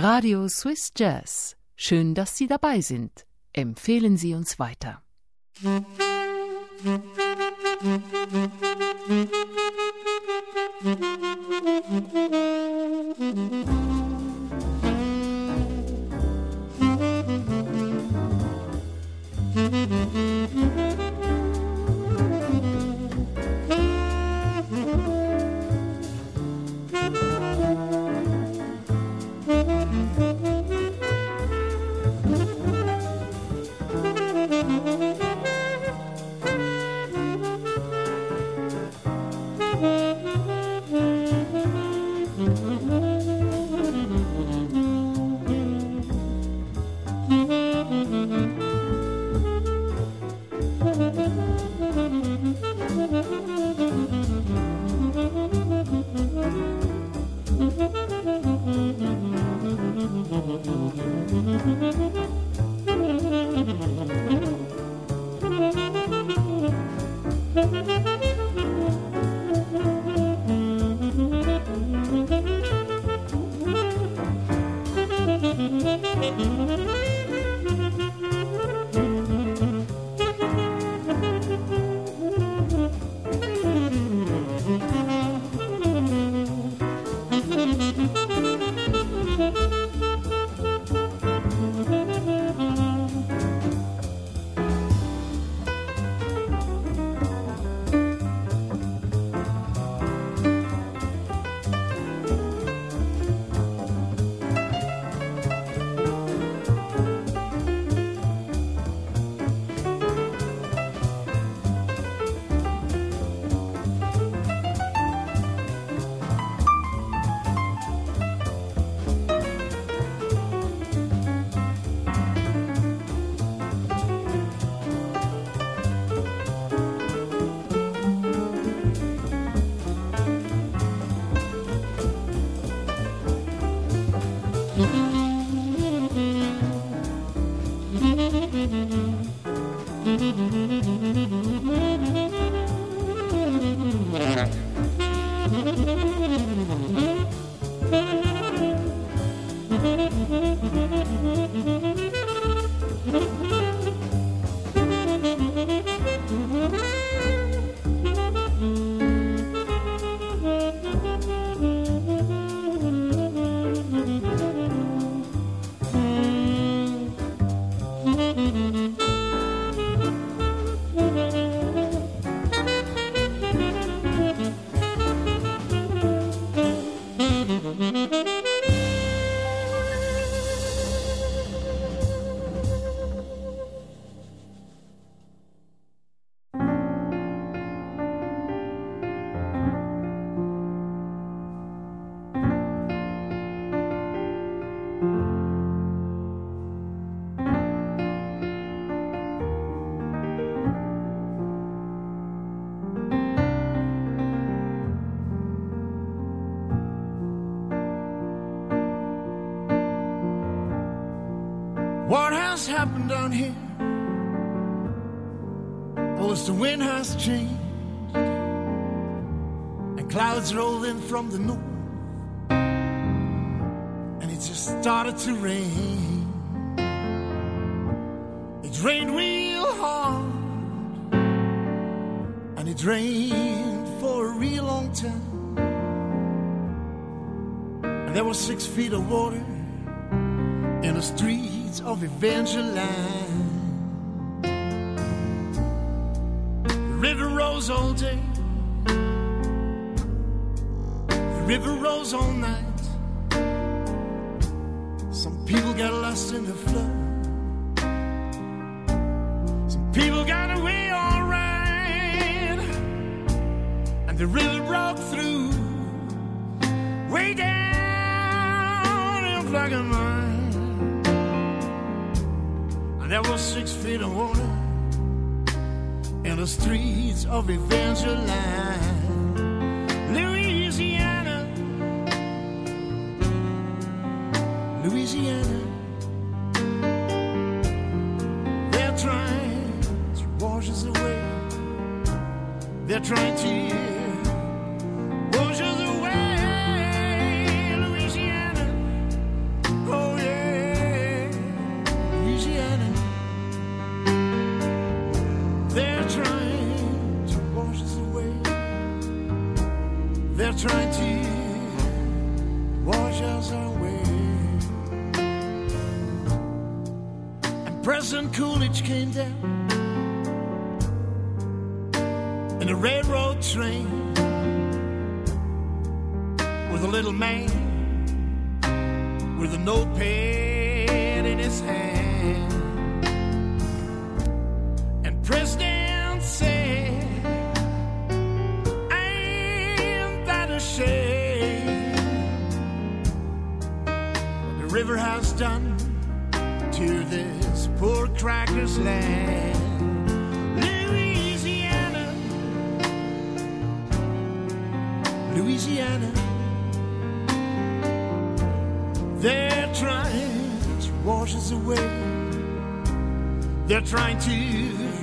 Radio Swiss Jazz. Schön, dass Sie dabei sind. Empfehlen Sie uns weiter. What happened down here? Well, as the wind has changed and clouds rolled in from the north, and it just started to rain. It rained real hard, and it rained for a real long time, and there was six feet of water in the of Evangeline. The river rose all day, the river rose all night. Some people got lost in the flood, some people got away all right, and the river broke through way down in. And there was six feet of water in the streets of Evangeline, Louisiana, Louisiana. They're trying to wash us away. They're trying to river has done to this poor cracker's land. Louisiana, Louisiana. They're trying to wash us away. They're trying to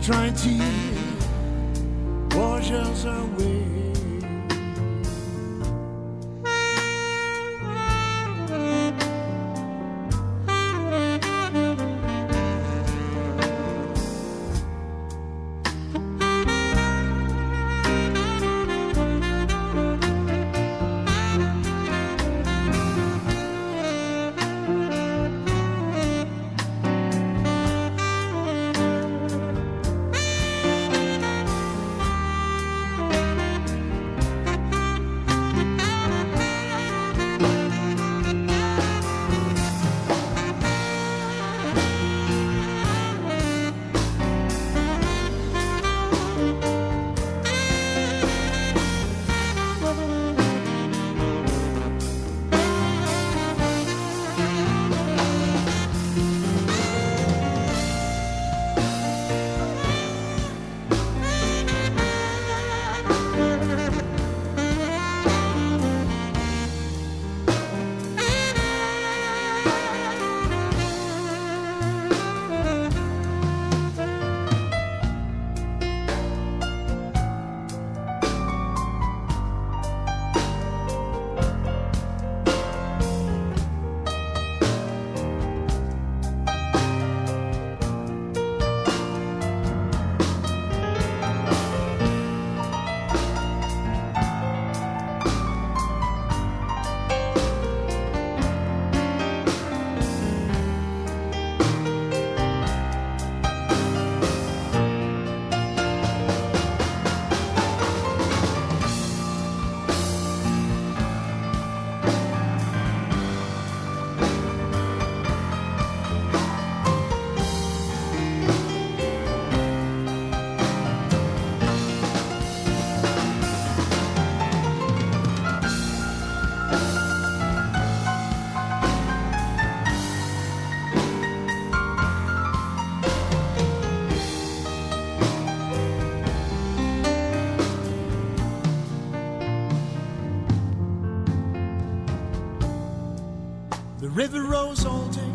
trying to river rose all day.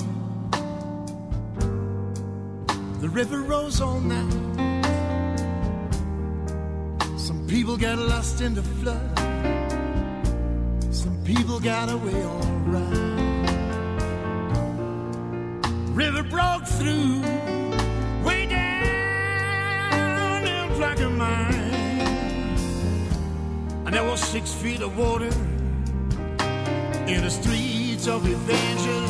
The river rose all night. Some people got lost in the flood. Some people got away all right. River broke through way down in Plaquemine. And there was six feet of water of Evangeline.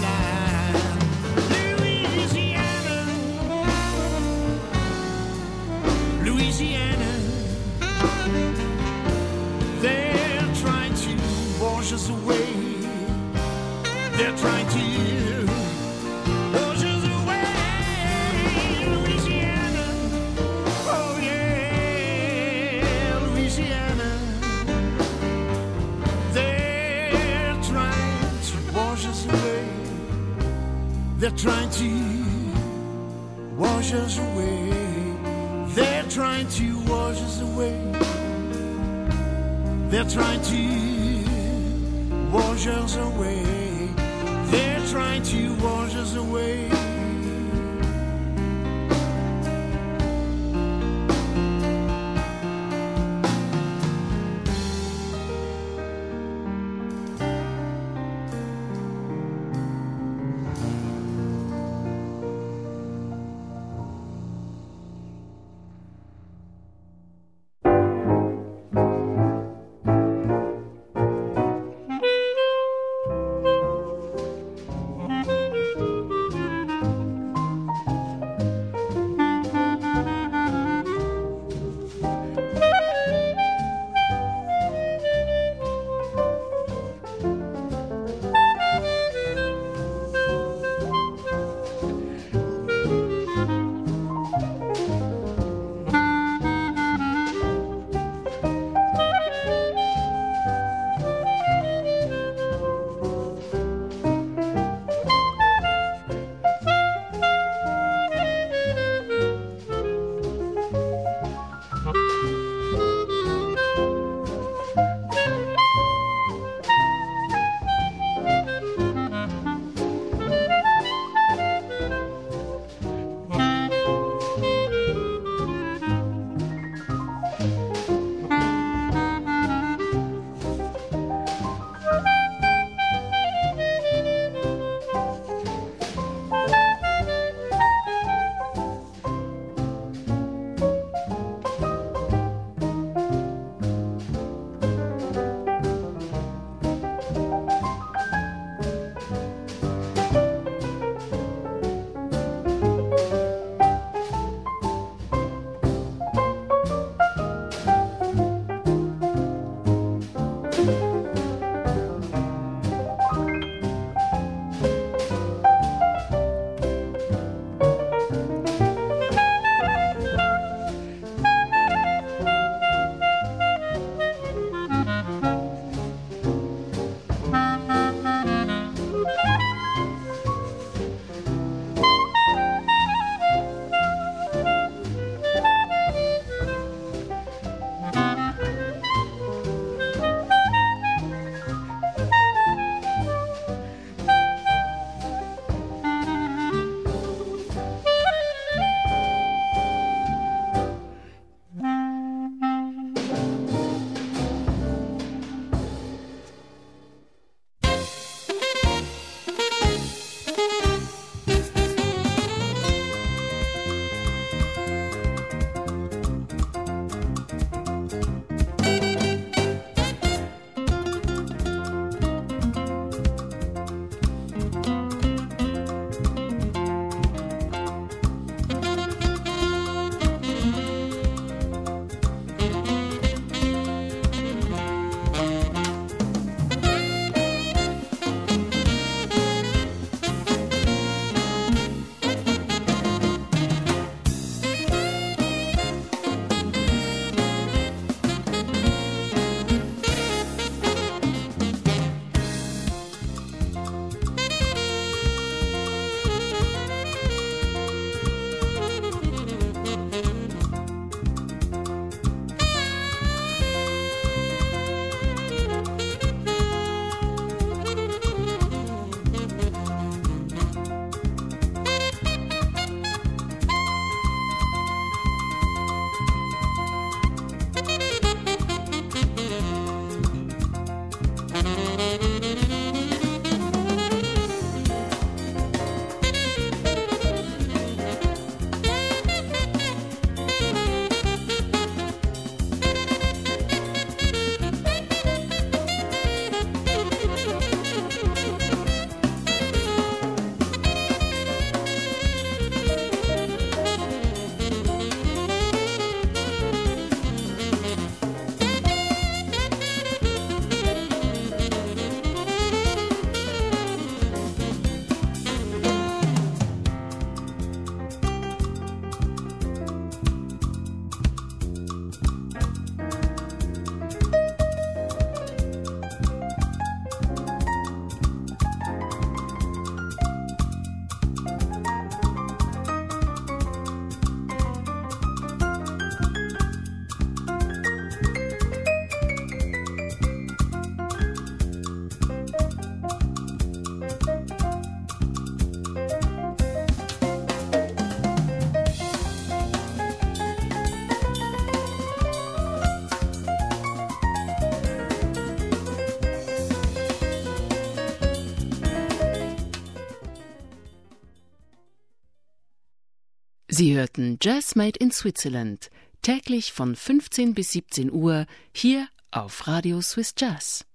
Sie hörten Jazz Made in Switzerland, täglich von 15 bis 17 Uhr hier auf Radio Swiss Jazz.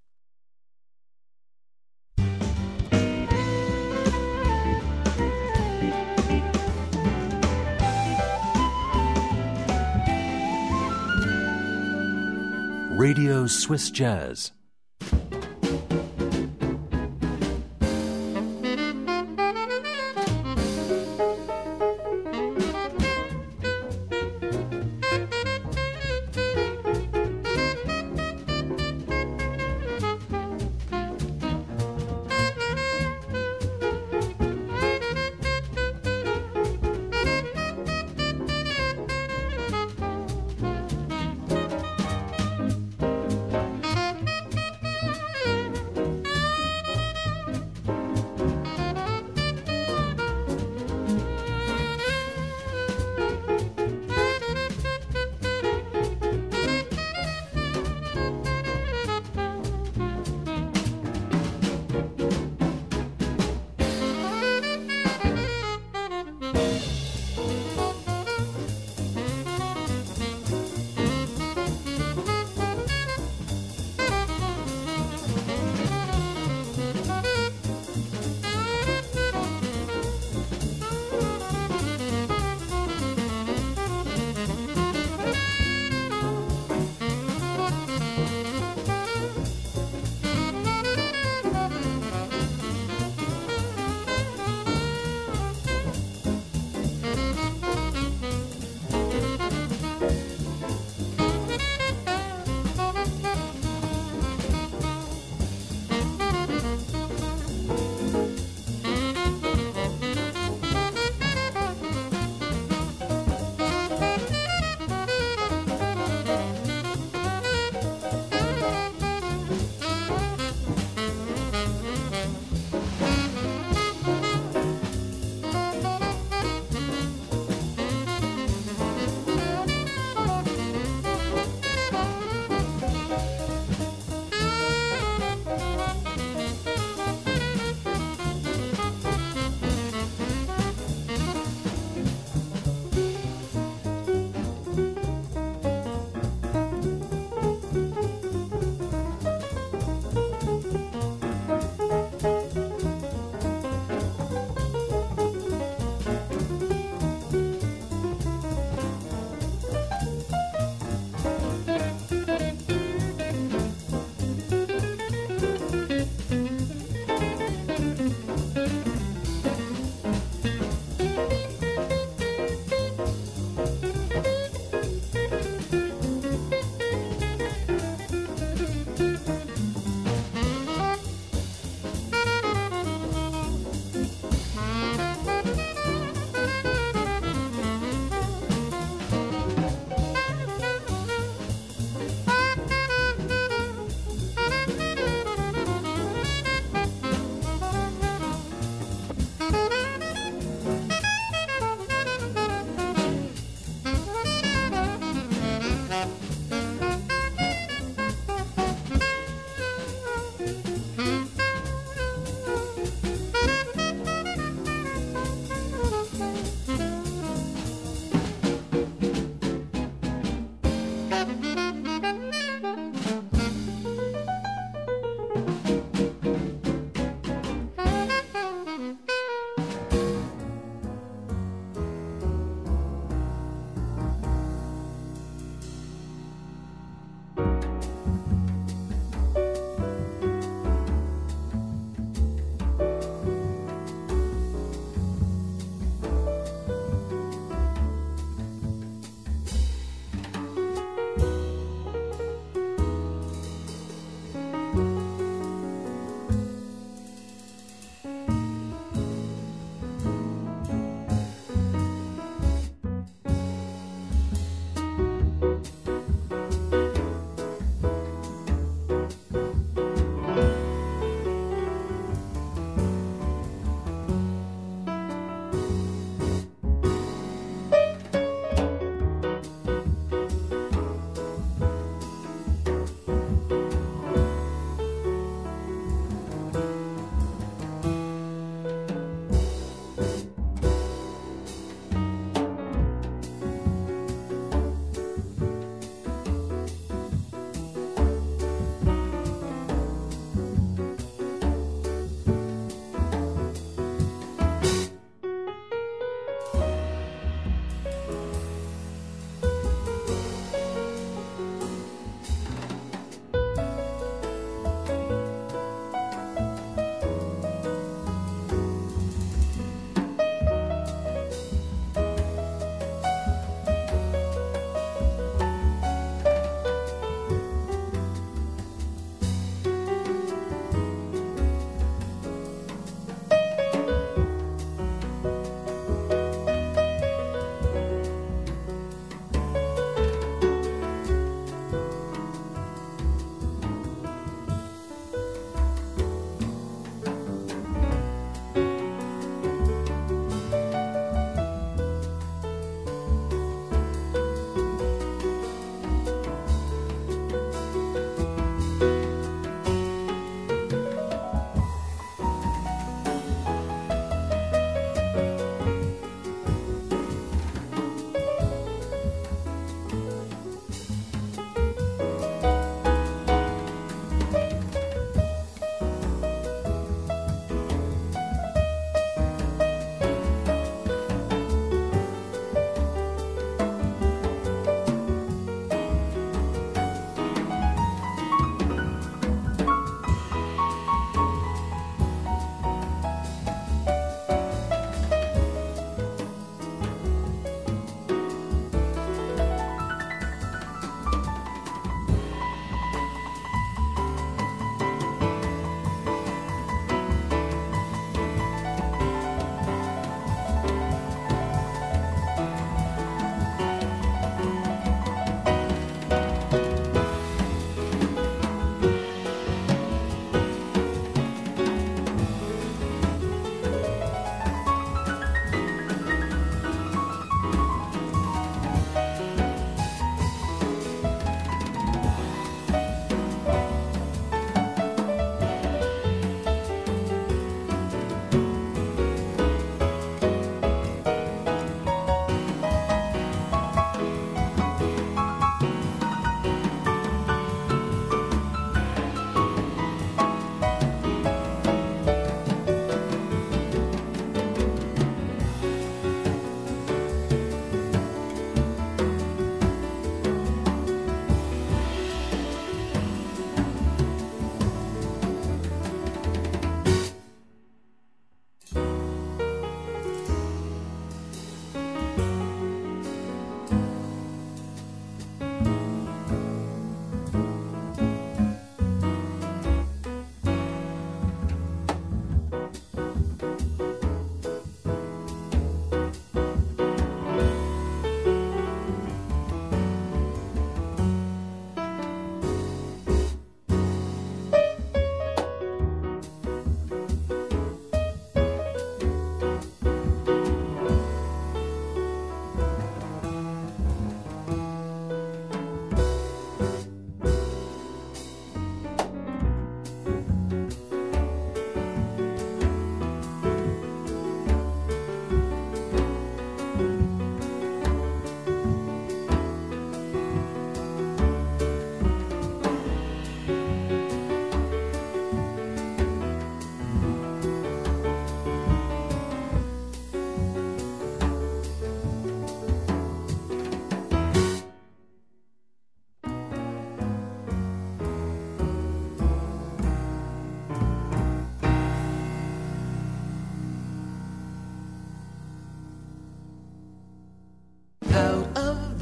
Radio Swiss Jazz.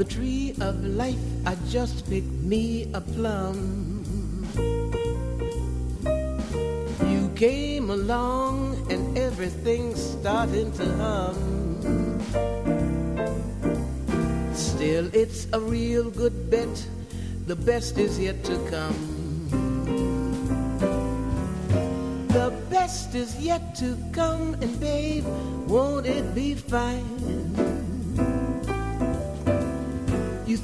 Tree of life, I just picked me a plum. You came along and everything's starting to hum. Still, it's a real good bet. The best is yet to come. The best is yet to come, and babe, won't it be fine?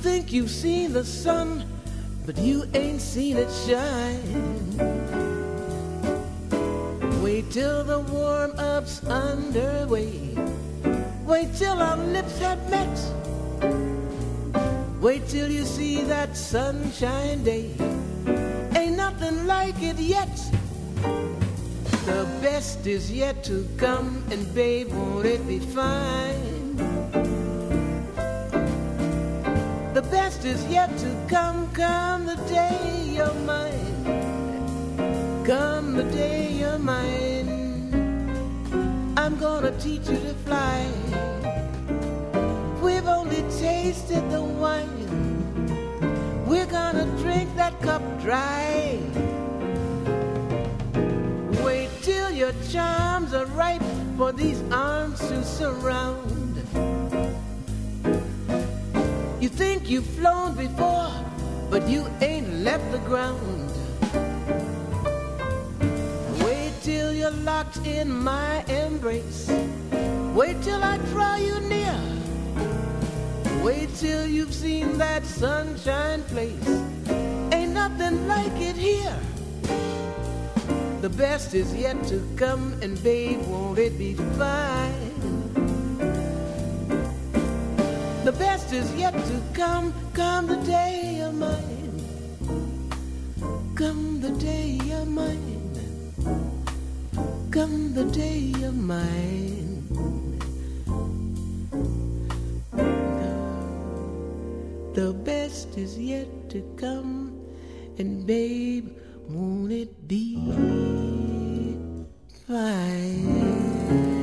Think you've seen the sun, but you ain't seen it shine. Wait till the warm up's underway. Wait till our lips have met. Wait till you see that sunshine day. Ain't nothing like it yet. The best is yet to come, and babe, won't it be fine? Is yet to come, come the day you're mine. Come the day you're mine. I'm gonna teach you to fly. We've only tasted the wine. We're gonna drink that cup dry. Wait till your charms are ripe for these arms to surround. Think you've flown before, but you ain't left the ground. Wait till you're locked in my embrace. Wait till I draw you near. Wait till you've seen that sunshine place. Ain't nothing like it here. The best is yet to come, and babe, won't it be fine? Best is yet to come, come the day you're mine. Come the day you're mine. Come the day you're mine. The best is yet to come, and babe, won't it be fine?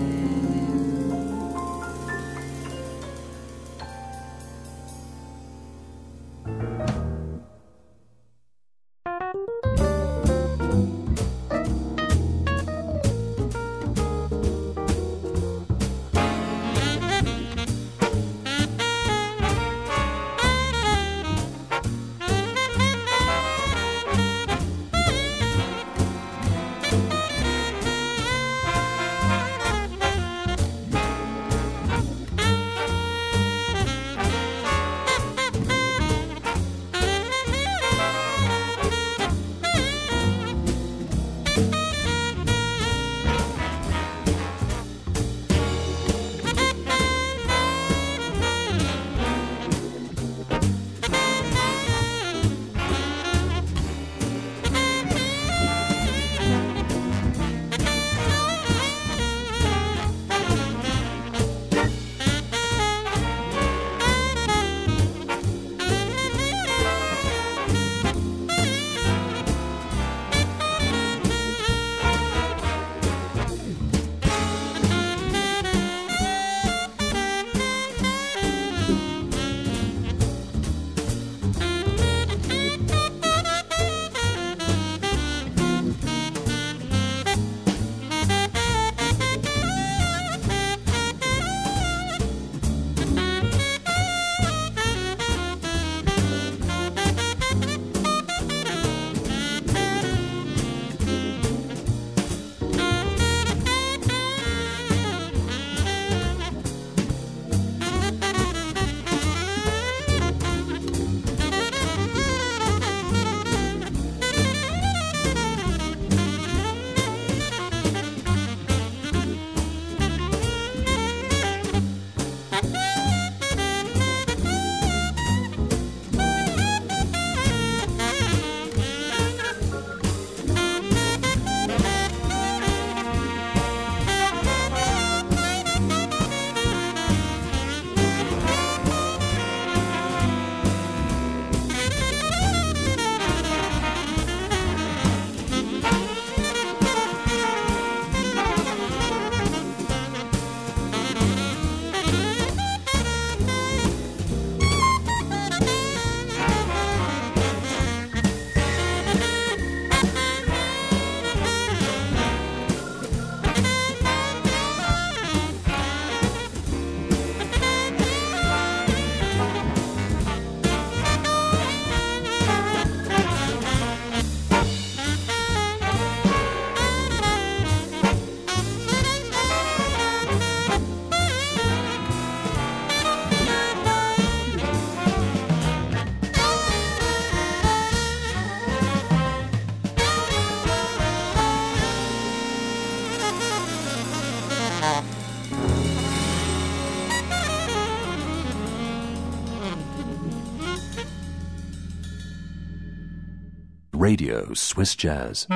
Radio Swiss Jazz.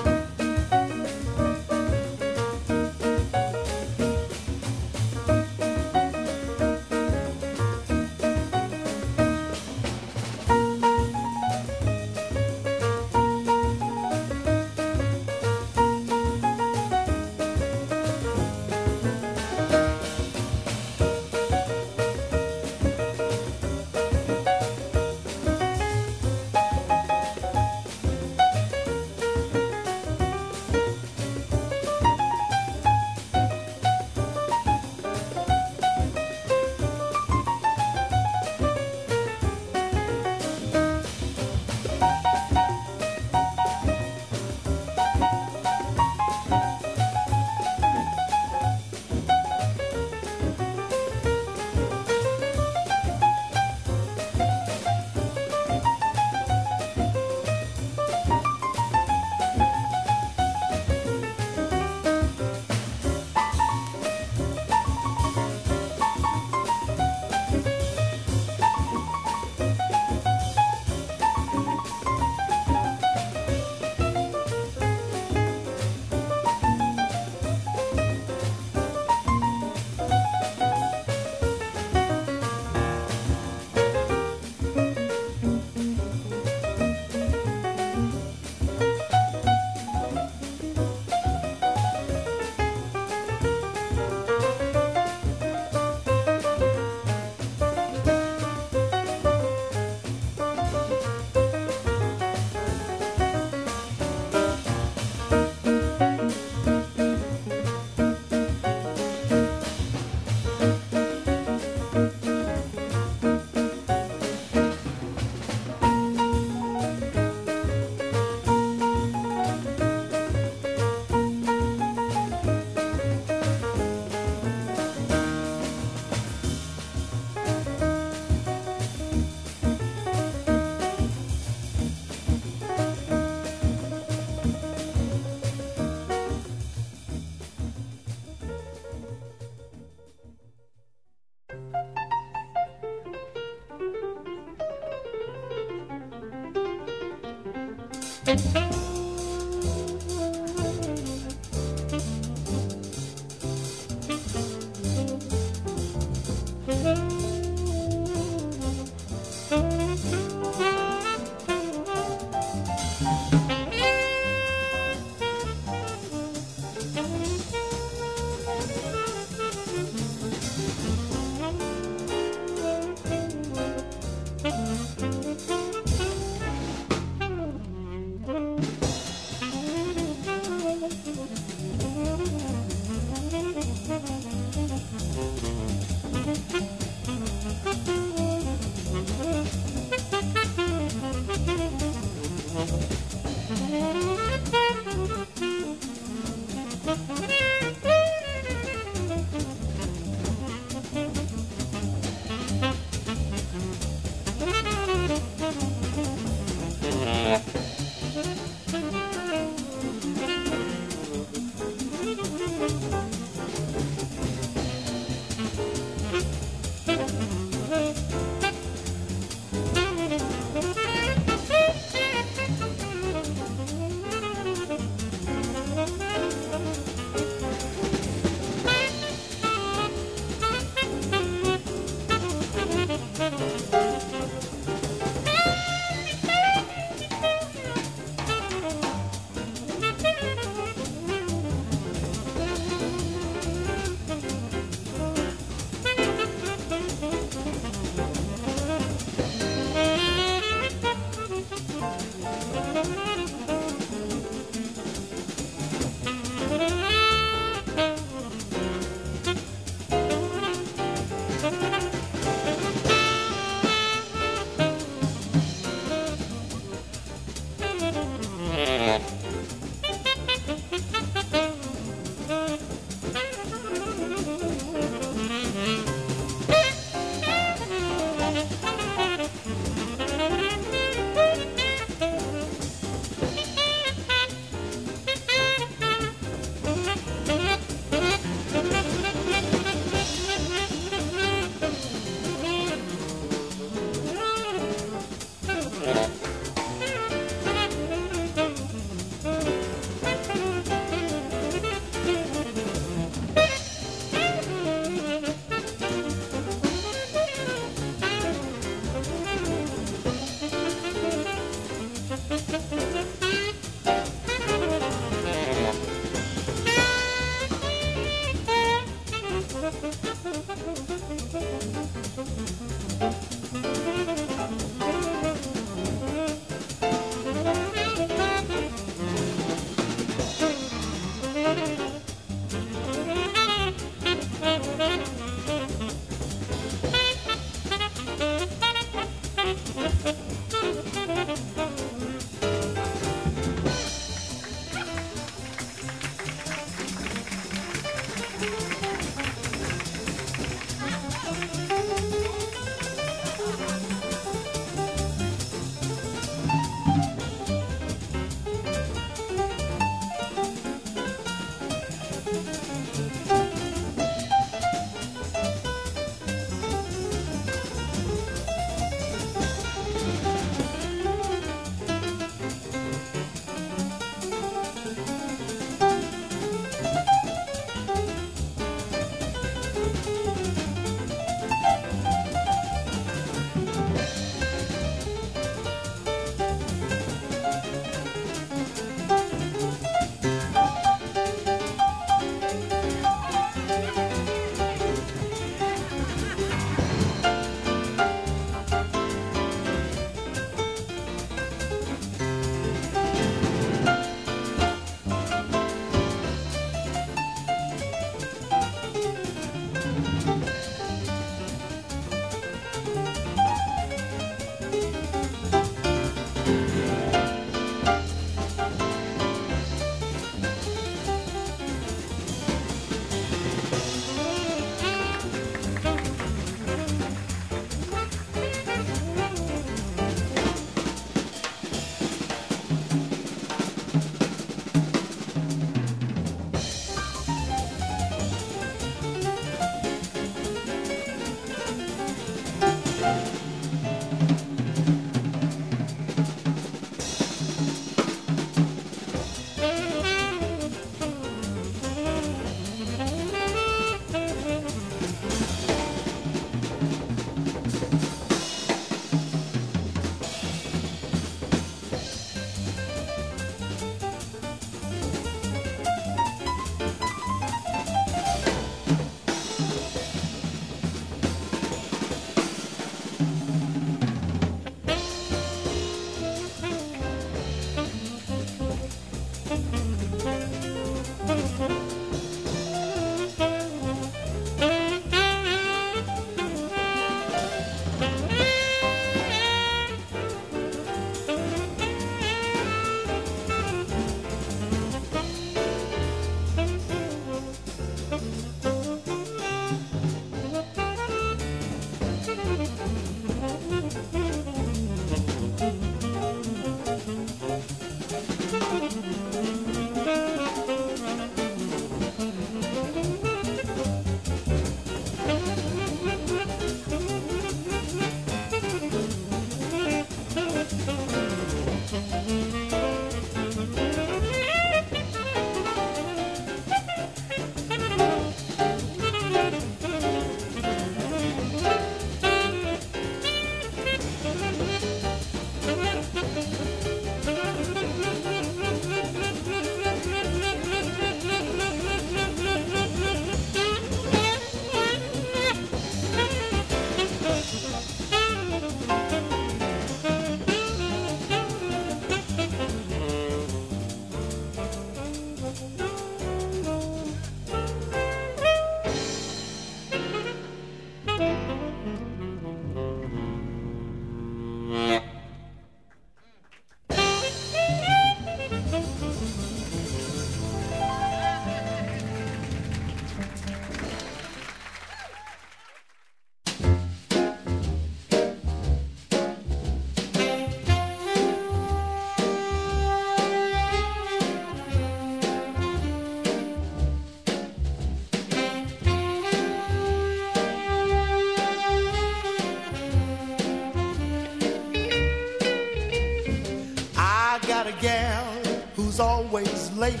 Late.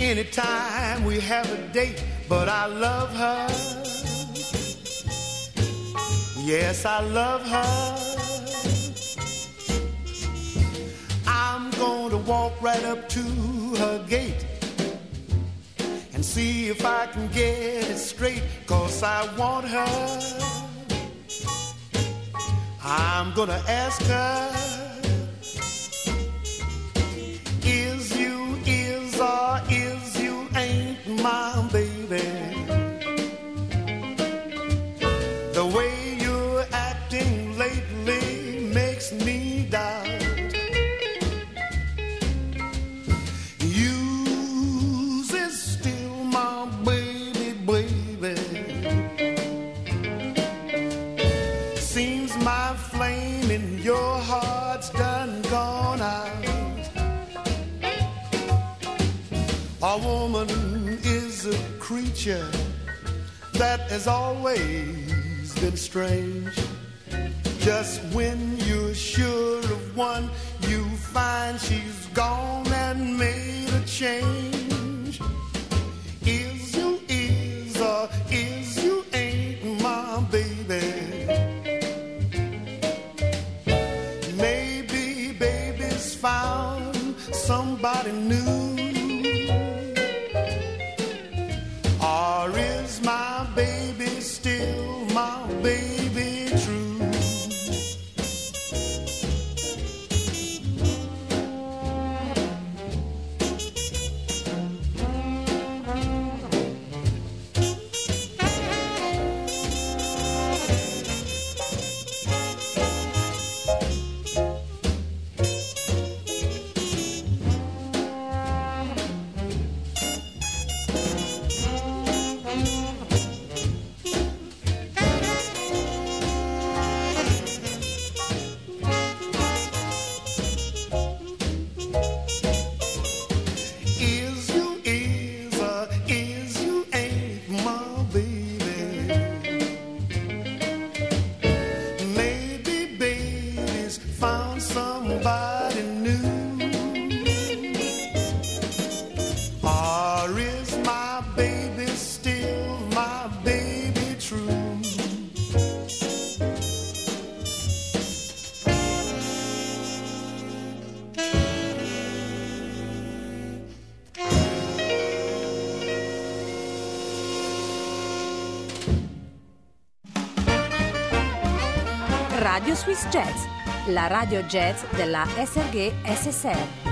Anytime we have a date, but I love her. Yes, I love her. I'm to walk right up to her gate and see if I can get it straight, cause I want her. I'm gonna ask her, creature that has always been strange. Just when you're sure of one, you find she's gone and made a change. Swiss Jazz, la radio jazz della SRG SSR.